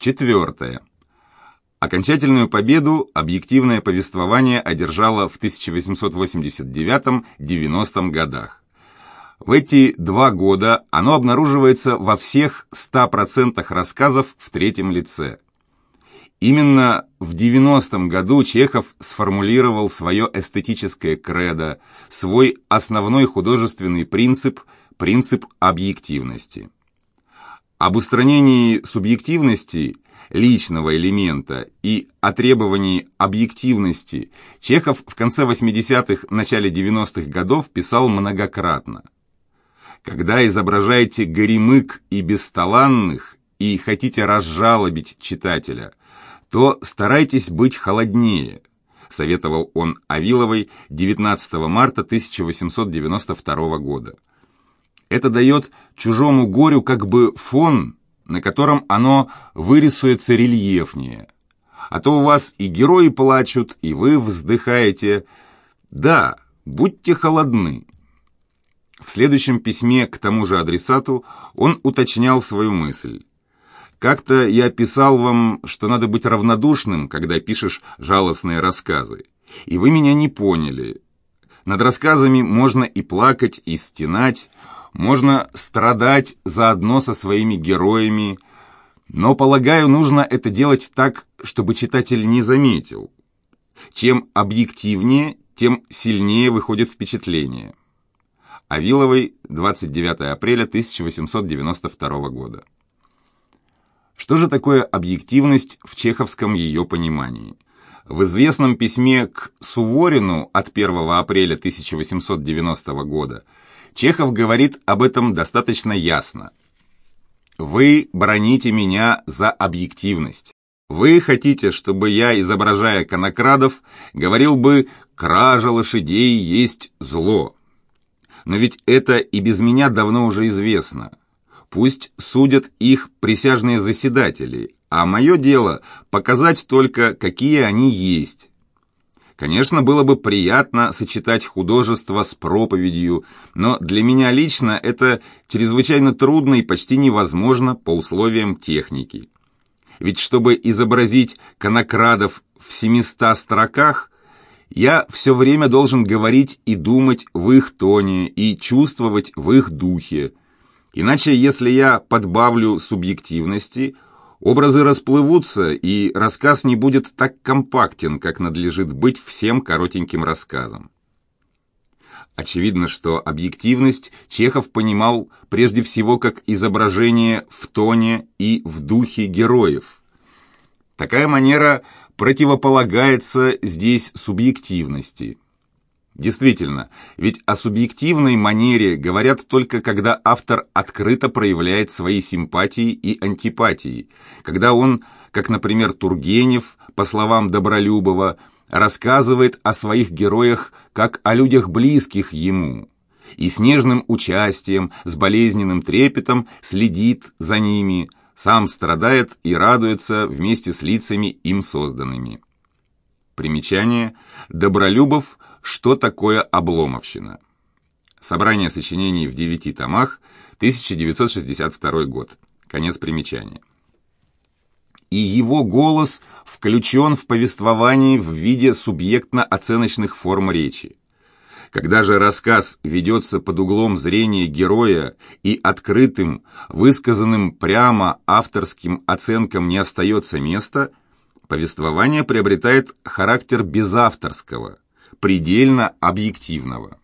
Четвертое. Окончательную победу объективное повествование одержало в 1889-90 годах. В эти два года оно обнаруживается во всех 100% рассказов в третьем лице. Именно в 90-м году Чехов сформулировал свое эстетическое кредо, свой основной художественный принцип – принцип объективности. Об устранении субъективности – личного элемента и о требовании объективности Чехов в конце 80-х, начале 90-х годов писал многократно. Когда изображаете горемык и бесталанных и хотите разжалобить читателя, то старайтесь быть холоднее, советовал он Авиловой 19 марта 1892 года. Это дает чужому горю как бы фон, на котором оно вырисуется рельефнее. А то у вас и герои плачут, и вы вздыхаете. Да, будьте холодны. В следующем письме к тому же адресату он уточнял свою мысль. «Как-то я писал вам, что надо быть равнодушным, когда пишешь жалостные рассказы. И вы меня не поняли. Над рассказами можно и плакать, и стенать, можно страдать заодно со своими героями, но, полагаю, нужно это делать так, чтобы читатель не заметил. Чем объективнее, тем сильнее выходит впечатление. Авиловой, 29 апреля 1892 года. Что же такое объективность в чеховском ее понимании? В известном письме к Суворину от 1 апреля 1890 года Чехов говорит об этом достаточно ясно. «Вы броните меня за объективность. Вы хотите, чтобы я, изображая конокрадов, говорил бы «кража лошадей есть зло». Но ведь это и без меня давно уже известно. Пусть судят их присяжные заседатели, а мое дело – показать только, какие они есть, Конечно, было бы приятно сочетать художество с проповедью, но для меня лично это чрезвычайно трудно и почти невозможно по условиям техники. Ведь чтобы изобразить конокрадов в 700 строках, я все время должен говорить и думать в их тоне и чувствовать в их духе. Иначе, если я подбавлю субъективности – Образы расплывутся, и рассказ не будет так компактен, как надлежит быть всем коротеньким рассказом. Очевидно, что объективность Чехов понимал прежде всего как изображение в тоне и в духе героев. Такая манера противополагается здесь субъективности – Действительно, ведь о субъективной манере говорят только когда автор открыто проявляет свои симпатии и антипатии, когда он, как, например, Тургенев, по словам Добролюбова, рассказывает о своих героях как о людях близких ему, и с нежным участием, с болезненным трепетом следит за ними, сам страдает и радуется вместе с лицами им созданными. Примечание. Добролюбов что такое обломовщина? Собрание сочинений в девяти томах, 1962 год. Конец примечания. И его голос включен в повествование в виде субъектно-оценочных форм речи. Когда же рассказ ведется под углом зрения героя и открытым, высказанным прямо авторским оценкам не остается места, повествование приобретает характер безавторского – предельно объективного.